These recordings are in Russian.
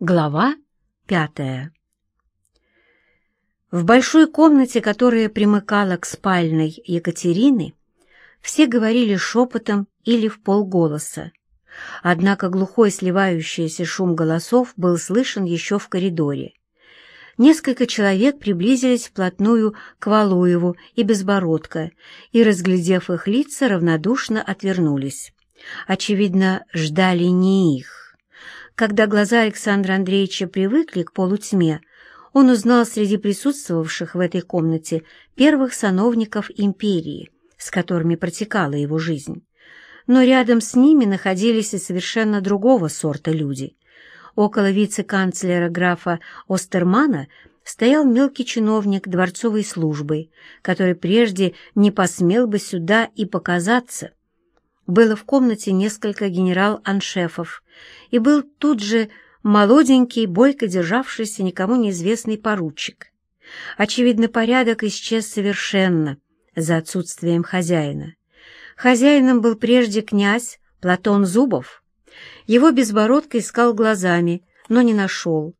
Глава пятая В большой комнате, которая примыкала к спальной Екатерины, все говорили шепотом или в полголоса. Однако глухой сливающийся шум голосов был слышен еще в коридоре. Несколько человек приблизились вплотную к Валуеву и Безбородко и, разглядев их лица, равнодушно отвернулись. Очевидно, ждали не их. Когда глаза Александра Андреевича привыкли к полутьме, он узнал среди присутствовавших в этой комнате первых сановников империи, с которыми протекала его жизнь. Но рядом с ними находились и совершенно другого сорта люди. Около вице-канцлера графа Остермана стоял мелкий чиновник дворцовой службы, который прежде не посмел бы сюда и показаться, было в комнате несколько генерал-аншефов, и был тут же молоденький, бойко державшийся никому неизвестный поручик. Очевидно, порядок исчез совершенно за отсутствием хозяина. Хозяином был прежде князь Платон Зубов. Его безбородка искал глазами, но не нашел.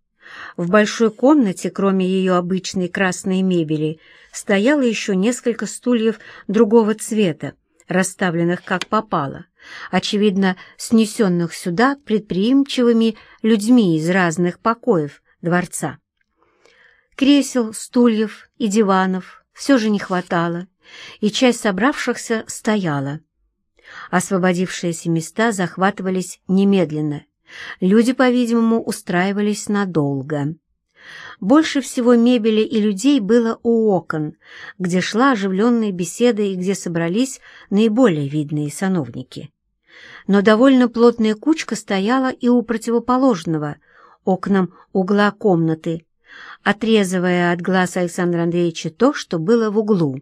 В большой комнате, кроме ее обычной красной мебели, стояло еще несколько стульев другого цвета, расставленных как попало, очевидно, снесенных сюда предприимчивыми людьми из разных покоев дворца. Кресел, стульев и диванов все же не хватало, и часть собравшихся стояла. Освободившиеся места захватывались немедленно. Люди, по-видимому, устраивались надолго. Больше всего мебели и людей было у окон, где шла оживленная беседа и где собрались наиболее видные сановники. Но довольно плотная кучка стояла и у противоположного, окнам угла комнаты, отрезывая от глаз Александра Андреевича то, что было в углу.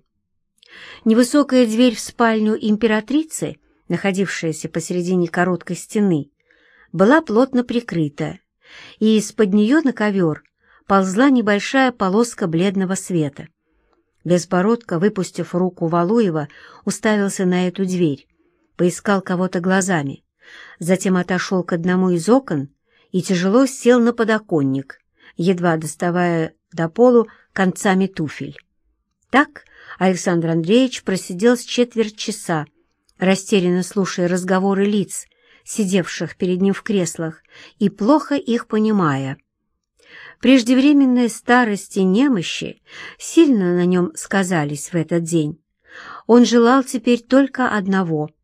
Невысокая дверь в спальню императрицы, находившаяся посередине короткой стены, была плотно прикрыта, и из-под нее на ковер ползла небольшая полоска бледного света. Безбородко, выпустив руку Валуева, уставился на эту дверь, поискал кого-то глазами, затем отошел к одному из окон и тяжело сел на подоконник, едва доставая до полу концами туфель. Так Александр Андреевич просидел с четверть часа, растерянно слушая разговоры лиц, сидевших перед ним в креслах, и плохо их понимая. Преждевременная старость и немощи сильно на нем сказались в этот день. Он желал теперь только одного —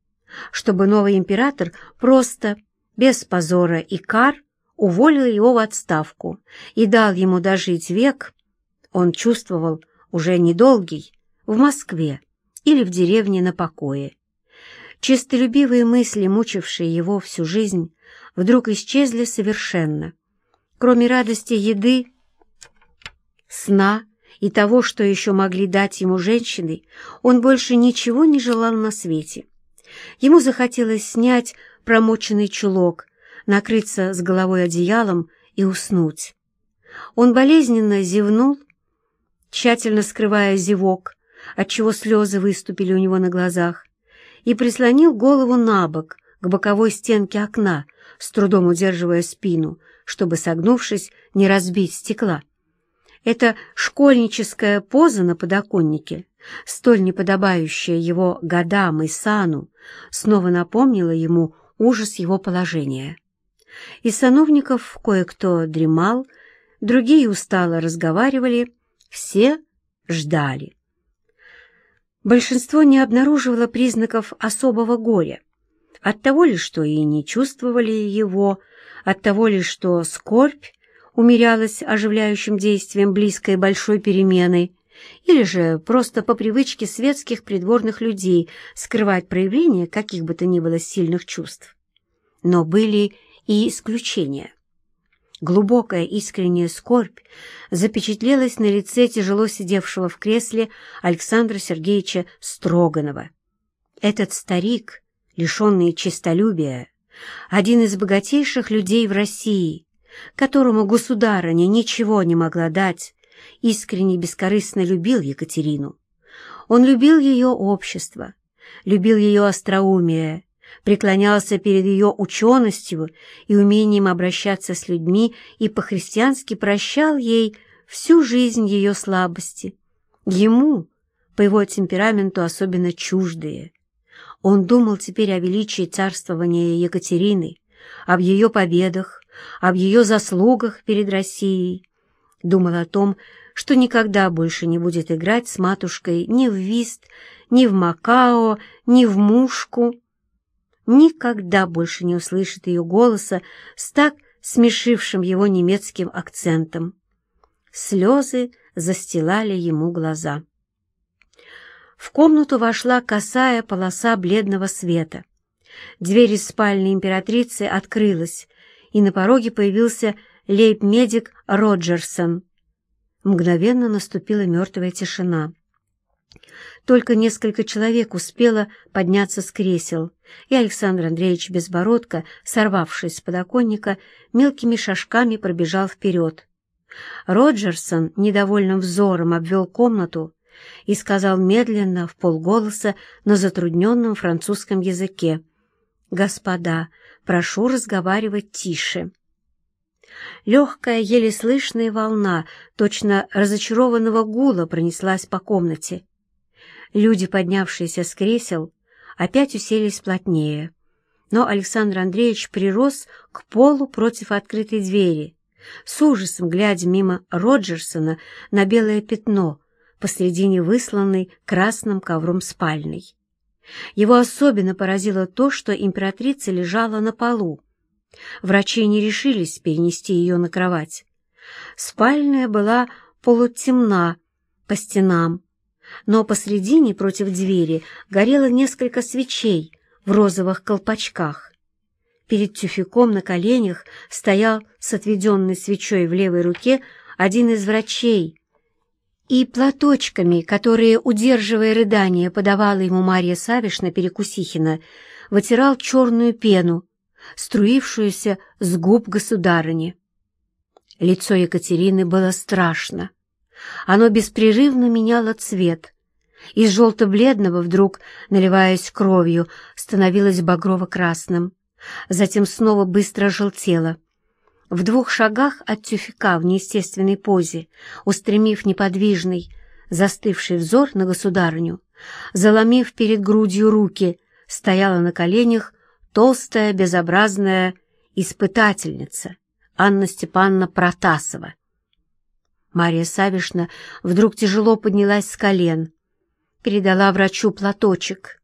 чтобы новый император просто, без позора и кар, уволил его в отставку и дал ему дожить век, он чувствовал уже недолгий, в Москве или в деревне на покое. Чистолюбивые мысли, мучившие его всю жизнь, вдруг исчезли совершенно. Кроме радости еды, сна и того, что еще могли дать ему женщины, он больше ничего не желал на свете. Ему захотелось снять промоченный чулок, накрыться с головой одеялом и уснуть. Он болезненно зевнул, тщательно скрывая зевок, отчего слезы выступили у него на глазах, и прислонил голову на бок к боковой стенке окна, с трудом удерживая спину, чтобы, согнувшись, не разбить стекла. Эта школьническая поза на подоконнике, столь неподобающая его годам и сану, снова напомнила ему ужас его положения. Из сановников кое-кто дремал, другие устало разговаривали, все ждали. Большинство не обнаруживало признаков особого горя. От того ли, что и не чувствовали его, от того ли, что скорбь умерялась оживляющим действием близкой большой перемены, или же просто по привычке светских придворных людей скрывать проявление каких бы то ни было сильных чувств. Но были и исключения. Глубокая искренняя скорбь запечатлелась на лице тяжело сидевшего в кресле Александра Сергеевича Строганова. Этот старик, лишенный честолюбия, один из богатейших людей в России, которому государыня ничего не могла дать, искренне и бескорыстно любил Екатерину. Он любил ее общество, любил ее остроумие, преклонялся перед ее ученостью и умением обращаться с людьми и по-христиански прощал ей всю жизнь ее слабости. Ему, по его темпераменту особенно чуждые. Он думал теперь о величии царствования Екатерины, об ее победах, об ее заслугах перед Россией. Думал о том, что никогда больше не будет играть с матушкой ни в вист, ни в Макао, ни в мушку. Никогда больше не услышит ее голоса с так смешившим его немецким акцентом. Слезы застилали ему глаза. В комнату вошла косая полоса бледного света. Дверь из спальни императрицы открылась, и на пороге появился лейб-медик Роджерсон. Мгновенно наступила мертвая тишина. Только несколько человек успело подняться с кресел, и Александр Андреевич Безбородко, сорвавшись с подоконника, мелкими шажками пробежал вперед. Роджерсон недовольным взором обвел комнату и сказал медленно, в полголоса, на затрудненном французском языке. «Господа, прошу разговаривать тише». Легкая, еле слышная волна, точно разочарованного гула, пронеслась по комнате. Люди, поднявшиеся с кресел, опять уселись плотнее. Но Александр Андреевич прирос к полу против открытой двери, с ужасом глядя мимо Роджерсона на белое пятно, посредине высланной красным ковром спальной. Его особенно поразило то, что императрица лежала на полу. Врачи не решились перенести ее на кровать. Спальная была полутемна по стенам, но посредине против двери горело несколько свечей в розовых колпачках. Перед тюфяком на коленях стоял с отведенной свечой в левой руке один из врачей и платочками, которые, удерживая рыдание, подавала ему Марья Савишна Перекусихина, вытирал черную пену, струившуюся с губ государыни. Лицо Екатерины было страшно. Оно беспрерывно меняло цвет. Из желто-бледного вдруг, наливаясь кровью, становилось багрово-красным. Затем снова быстро желтело. В двух шагах от тюфяка в неестественной позе, устремив неподвижный, застывший взор на государню, заломив перед грудью руки, стояла на коленях толстая, безобразная испытательница Анна Степановна Протасова. Мария Савишна вдруг тяжело поднялась с колен, передала врачу платочек,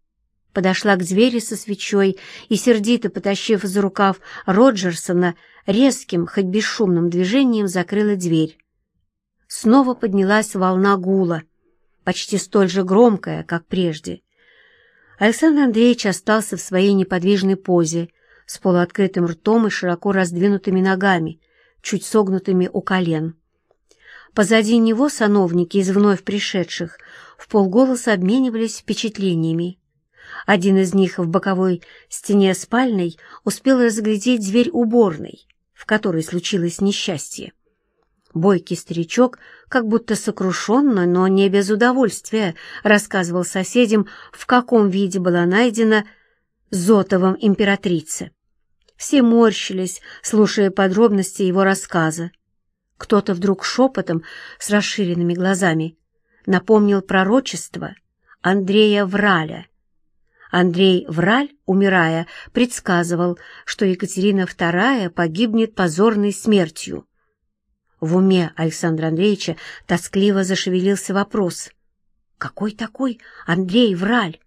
подошла к двери со свечой и, сердито потащив за рукав Роджерсона, резким, хоть бесшумным движением закрыла дверь. Снова поднялась волна гула, почти столь же громкая, как прежде. Александр Андреевич остался в своей неподвижной позе, с полуоткрытым ртом и широко раздвинутыми ногами, чуть согнутыми у колен. Позади него сановники из вновь пришедших в полголоса обменивались впечатлениями. Один из них в боковой стене спальной успел разглядеть дверь уборной, в которой случилось несчастье. Бойкий старичок, как будто сокрушенно, но не без удовольствия, рассказывал соседям, в каком виде была найдена Зотовым императрица. Все морщились, слушая подробности его рассказа. Кто-то вдруг шепотом, с расширенными глазами, напомнил пророчество Андрея Враля. Андрей Враль, умирая, предсказывал, что Екатерина II погибнет позорной смертью. В уме Александра Андреевича тоскливо зашевелился вопрос. «Какой такой Андрей Враль?»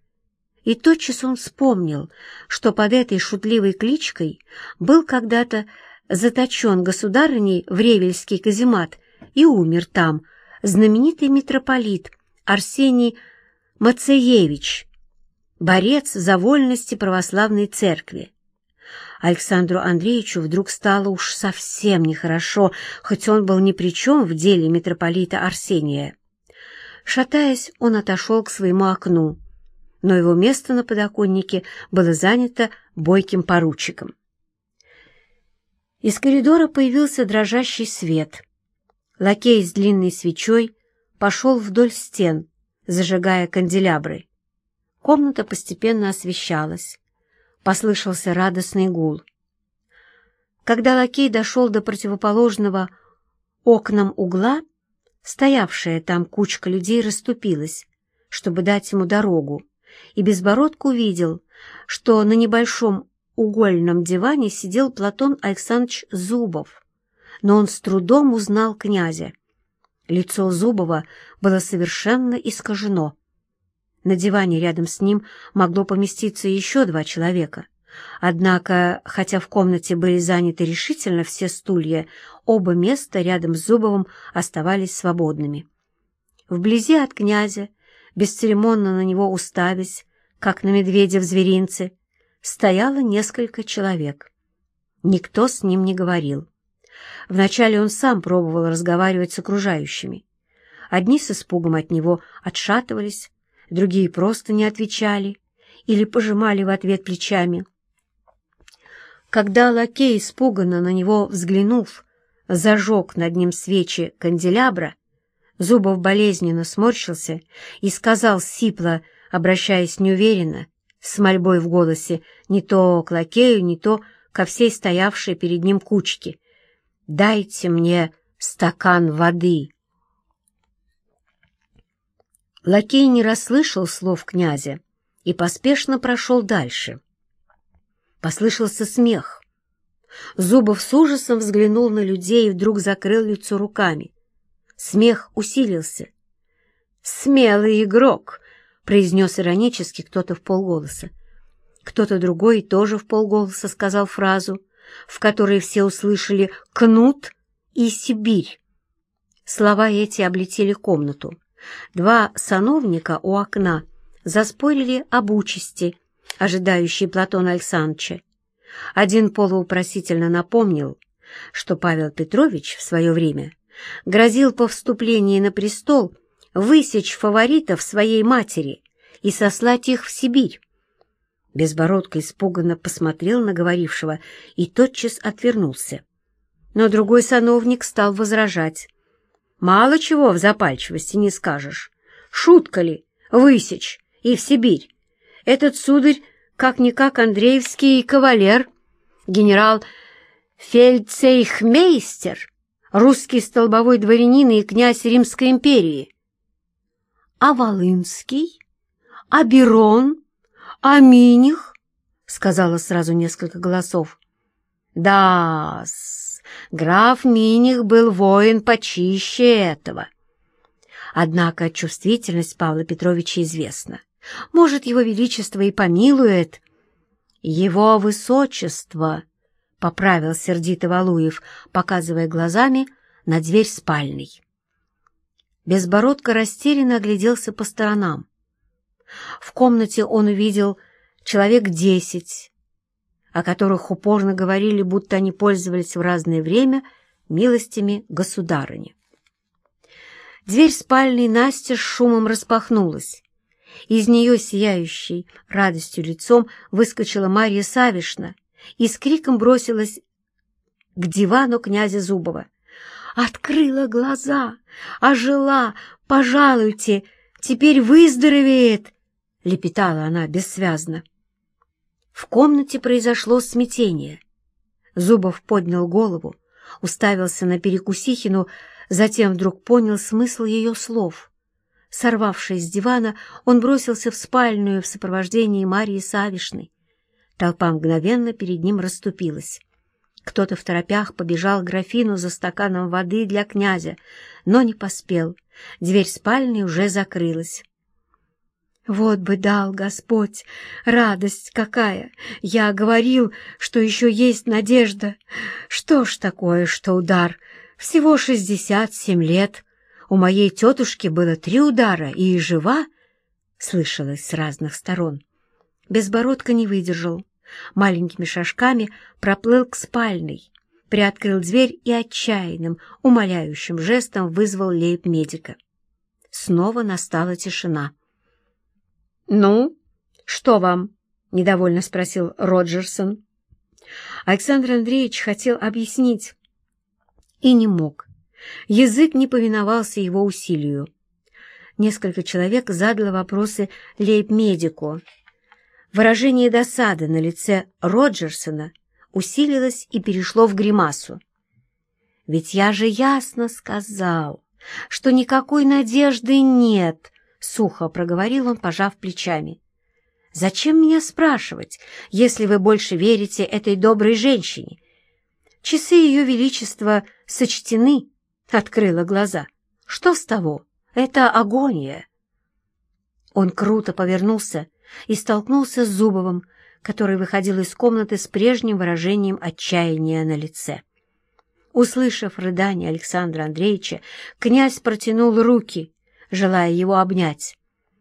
И тотчас он вспомнил, что под этой шутливой кличкой был когда-то заточен государыней в Ревельский каземат и умер там знаменитый митрополит Арсений Мацеевич, борец за вольности православной церкви. Александру Андреевичу вдруг стало уж совсем нехорошо, хоть он был ни при чем в деле митрополита Арсения. Шатаясь, он отошел к своему окну, но его место на подоконнике было занято бойким поручиком. Из коридора появился дрожащий свет. Лакей с длинной свечой пошел вдоль стен, зажигая канделябры. Комната постепенно освещалась. послышался радостный гул. Когда лакей дошел до противоположного окнам угла, стоявшая там кучка людей расступилась, чтобы дать ему дорогу, и Безбородко увидел, что на небольшом угольном диване сидел Платон Александрович Зубов, но он с трудом узнал князя. Лицо Зубова было совершенно искажено. На диване рядом с ним могло поместиться еще два человека. Однако, хотя в комнате были заняты решительно все стулья, оба места рядом с Зубовым оставались свободными. Вблизи от князя, бесцеремонно на него уставясь, как на медведя в зверинце, стояло несколько человек. Никто с ним не говорил. Вначале он сам пробовал разговаривать с окружающими. Одни с испугом от него отшатывались, другие просто не отвечали или пожимали в ответ плечами. Когда лакей, испуганно на него взглянув, зажег над ним свечи канделябра, Зубов болезненно сморщился и сказал сипло, обращаясь неуверенно, с мольбой в голосе, не то к лакею, не то ко всей стоявшей перед ним кучке. «Дайте мне стакан воды!» Лакей не расслышал слов князя и поспешно прошел дальше. Послышался смех. Зубов с ужасом взглянул на людей и вдруг закрыл лицо руками. Смех усилился. «Смелый игрок!» — произнес иронически кто-то в полголоса. Кто-то другой тоже в полголоса сказал фразу, в которой все услышали «кнут» и «Сибирь». Слова эти облетели комнату. Два сановника у окна заспорили об участи, ожидающей Платона Александровича. Один полуупросительно напомнил, что Павел Петрович в свое время грозил по вступлении на престол высечь фаворитов своей матери и сослать их в Сибирь. Безбородко испуганно посмотрел на говорившего и тотчас отвернулся. Но другой сановник стал возражать. «Мало чего в запальчивости не скажешь. Шутка ли? Высечь и в Сибирь. Этот сударь как-никак Андреевский кавалер, генерал Фельдцейхмейстер, русский столбовой дворянин и князь Римской империи. А Волынский? А Берон? А Миних? — сказала сразу несколько голосов. да граф Миних был воин почище этого. Однако чувствительность Павла Петровича известна. Может, его величество и помилует. Его высочество, — поправил сердито Валуев, показывая глазами на дверь спальной. Безбородко растерянно огляделся по сторонам. В комнате он увидел человек десять, о которых упорно говорили, будто они пользовались в разное время милостями государыни. Дверь спальной Настя с шумом распахнулась. Из нее, сияющей радостью лицом, выскочила Марья Савишна и с криком бросилась к дивану князя Зубова. «Открыла глаза! Ожила! Пожалуйте! Теперь выздоровеет!» — лепетала она бессвязно. В комнате произошло смятение. Зубов поднял голову, уставился на Перекусихину, затем вдруг понял смысл ее слов. Сорвавшись с дивана, он бросился в спальную в сопровождении Марии Савишны. Толпа мгновенно перед ним расступилась. Кто-то в торопях побежал к графину за стаканом воды для князя, но не поспел. Дверь спальни уже закрылась. Вот бы дал Господь! Радость какая! Я говорил, что еще есть надежда. Что ж такое, что удар? Всего шестьдесят семь лет. У моей тетушки было три удара, и жива, слышалось с разных сторон. Безбородка не выдержал. Маленькими шажками проплыл к спальной, приоткрыл дверь и отчаянным, умоляющим жестом вызвал лейб-медика. Снова настала тишина. «Ну, что вам?» — недовольно спросил Роджерсон. Александр Андреевич хотел объяснить и не мог. Язык не повиновался его усилию. Несколько человек задало вопросы лейб-медику, Выражение досады на лице Роджерсона усилилось и перешло в гримасу. «Ведь я же ясно сказал, что никакой надежды нет», — сухо проговорил он, пожав плечами. «Зачем меня спрашивать, если вы больше верите этой доброй женщине? Часы ее величества сочтены», — открыла глаза. «Что с того? Это агония». Он круто повернулся и столкнулся с Зубовым, который выходил из комнаты с прежним выражением отчаяния на лице. Услышав рыдание Александра Андреевича, князь протянул руки, желая его обнять.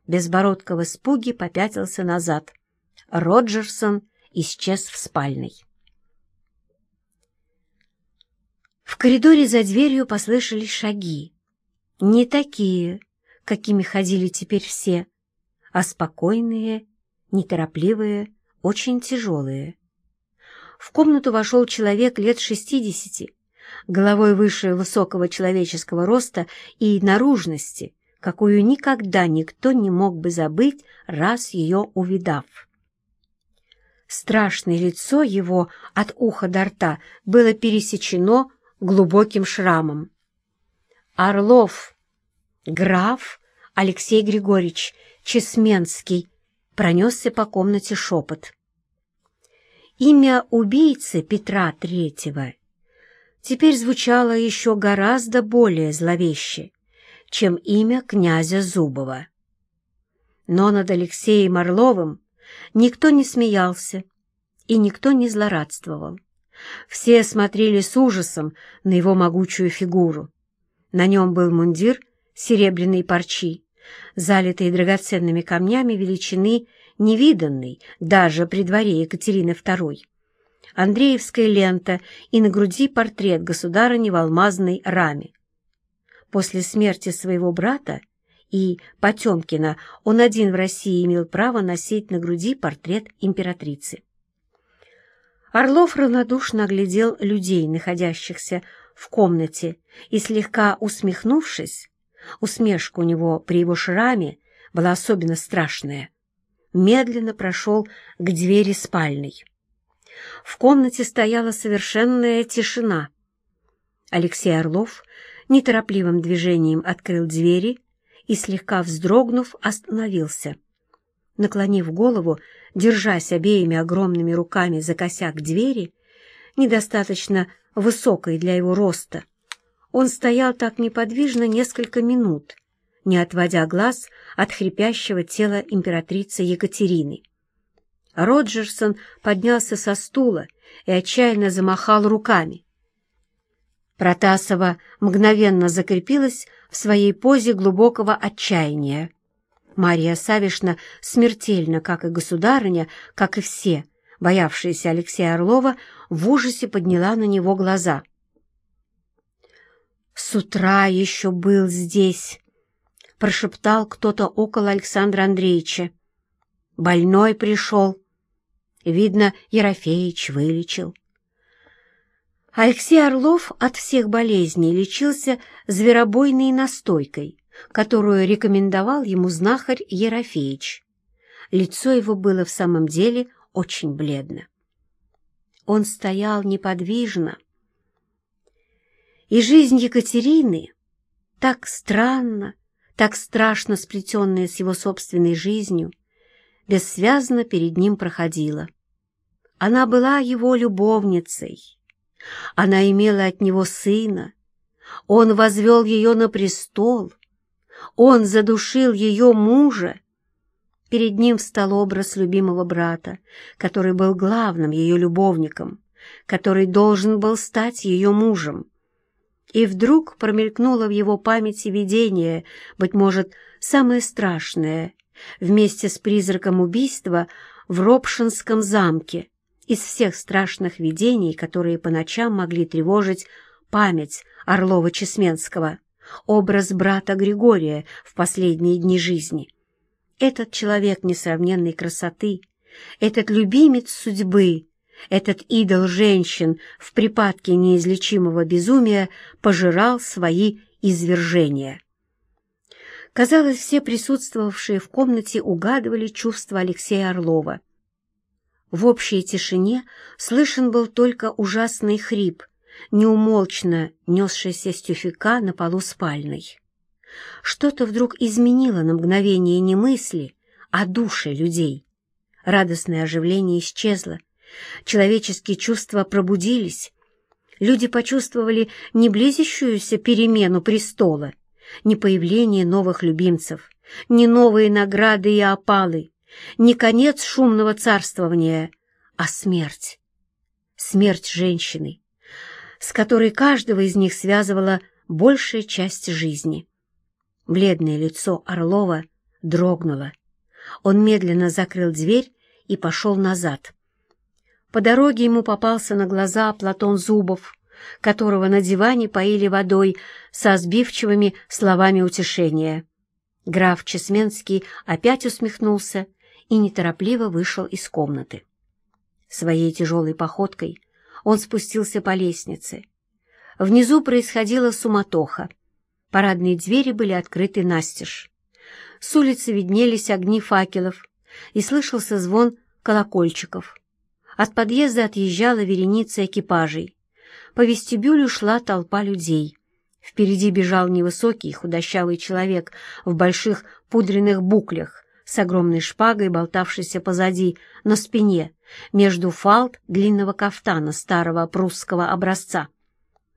Безбородко в испуге попятился назад. Роджерсон исчез в спальной. В коридоре за дверью послышались шаги. Не такие, какими ходили теперь все, а спокойные, неторопливые, очень тяжелые. В комнату вошел человек лет шестидесяти, головой выше высокого человеческого роста и наружности, какую никогда никто не мог бы забыть, раз ее увидав. Страшное лицо его от уха до рта было пересечено глубоким шрамом. «Орлов, граф Алексей Григорьевич Чесменский», пронесся по комнате шепот. Имя убийцы Петра Третьего теперь звучало еще гораздо более зловеще, чем имя князя Зубова. Но над Алексеем Орловым никто не смеялся и никто не злорадствовал. Все смотрели с ужасом на его могучую фигуру. На нем был мундир серебряной парчи, залитый драгоценными камнями величины невиданной даже при дворе Екатерины II. Андреевская лента и на груди портрет государыни в алмазной раме. После смерти своего брата и Потемкина он один в России имел право носить на груди портрет императрицы. Орлов равнодушно оглядел людей, находящихся в комнате, и, слегка усмехнувшись, Усмешка у него при его шраме была особенно страшная. Медленно прошел к двери спальной. В комнате стояла совершенная тишина. Алексей Орлов неторопливым движением открыл двери и, слегка вздрогнув, остановился. Наклонив голову, держась обеими огромными руками за косяк двери, недостаточно высокой для его роста, он стоял так неподвижно несколько минут, не отводя глаз от хрипящего тела императрицы Екатерины. Роджерсон поднялся со стула и отчаянно замахал руками. Протасова мгновенно закрепилась в своей позе глубокого отчаяния. Мария Савишна смертельно, как и государыня, как и все, боявшиеся Алексея Орлова, в ужасе подняла на него глаза — «С утра еще был здесь», — прошептал кто-то около Александра Андреевича. «Больной пришел. Видно, Ерофеич вылечил». Алексей Орлов от всех болезней лечился зверобойной настойкой, которую рекомендовал ему знахарь Ерофеич. Лицо его было в самом деле очень бледно. Он стоял неподвижно, и жизнь Екатерины, так странно, так страшно сплетенная с его собственной жизнью, бессвязно перед ним проходила. Она была его любовницей. Она имела от него сына. Он возвел ее на престол. Он задушил ее мужа. Перед ним встал образ любимого брата, который был главным ее любовником, который должен был стать ее мужем. И вдруг промелькнуло в его памяти видение, быть может, самое страшное, вместе с призраком убийства в Ропшинском замке, из всех страшных видений, которые по ночам могли тревожить память Орлова-Чесменского, образ брата Григория в последние дни жизни. Этот человек несравненной красоты, этот любимец судьбы, этот идол женщин в припадке неизлечимого безумия пожирал свои извержения. Казалось, все присутствовавшие в комнате угадывали чувства Алексея Орлова. В общей тишине слышен был только ужасный хрип, неумолчно несшийся с тюфяка на полу спальной. Что-то вдруг изменило на мгновение не мысли, а души людей. Радостное оживление исчезло, человеческие чувства пробудились. Люди почувствовали не близящуюся перемену престола, не появление новых любимцев, не новые награды и опалы, не конец шумного царствования, а смерть. Смерть женщины, с которой каждого из них связывала большая часть жизни. Бледное лицо Орлова дрогнуло. Он медленно закрыл дверь и пошел назад. По дороге ему попался на глаза Платон Зубов, которого на диване поили водой со сбивчивыми словами утешения. Граф Чесменский опять усмехнулся и неторопливо вышел из комнаты. Своей тяжелой походкой он спустился по лестнице. Внизу происходила суматоха. Парадные двери были открыты настежь. С улицы виднелись огни факелов, и слышался звон колокольчиков. От подъезда отъезжала вереница экипажей. По вестибюлю шла толпа людей. Впереди бежал невысокий худощавый человек в больших пудренных буклях с огромной шпагой, болтавшейся позади, на спине, между фалд длинного кафтана старого прусского образца.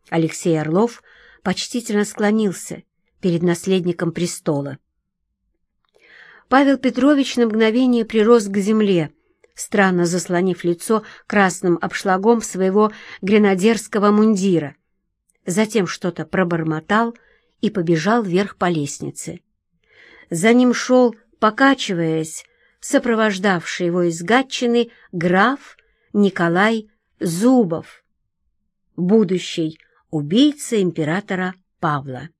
Алексей Орлов почтительно склонился перед наследником престола. Павел Петрович на мгновение прирос к земле, странно заслонив лицо красным обшлагом своего гренадерского мундира. Затем что-то пробормотал и побежал вверх по лестнице. За ним шел, покачиваясь, сопровождавший его из Гатчины граф Николай Зубов, будущий убийца императора Павла.